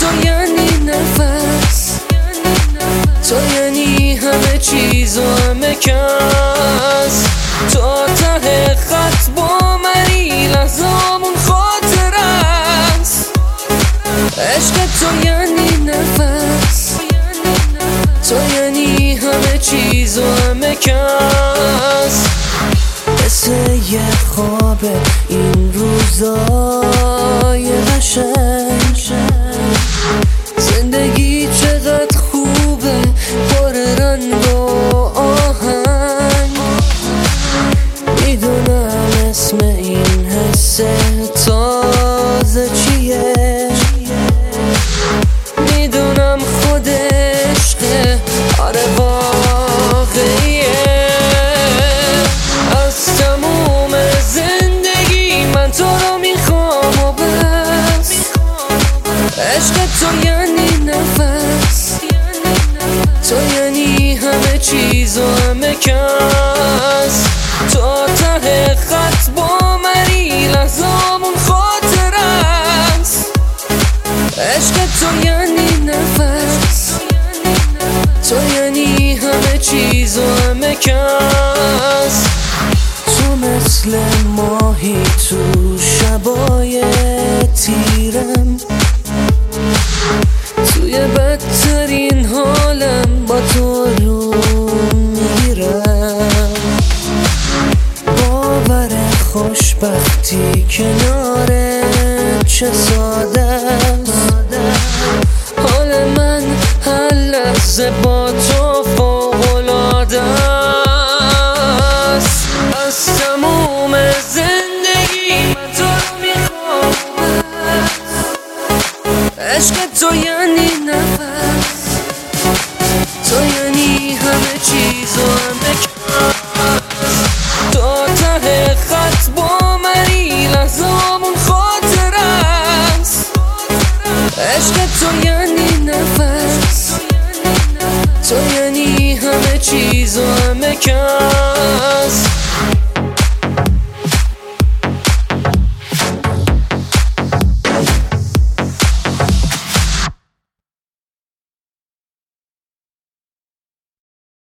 تو یعنی نفس. تو یعنی همه چیز عشق تو یعنی نفس. تو یعنی همه چیز و همه کس. تو ته خط با منی لحظامون خاطر است. عشق تو یعنی نفس. تو یعنی همه چیز و همه کس. تو مثل ماهی تو شبای تیرم. خوشبختی کنار چه ساده است. حال من هر لحظه عشق تو یعنی نفس. تو یعنی همه چیز و همه کس.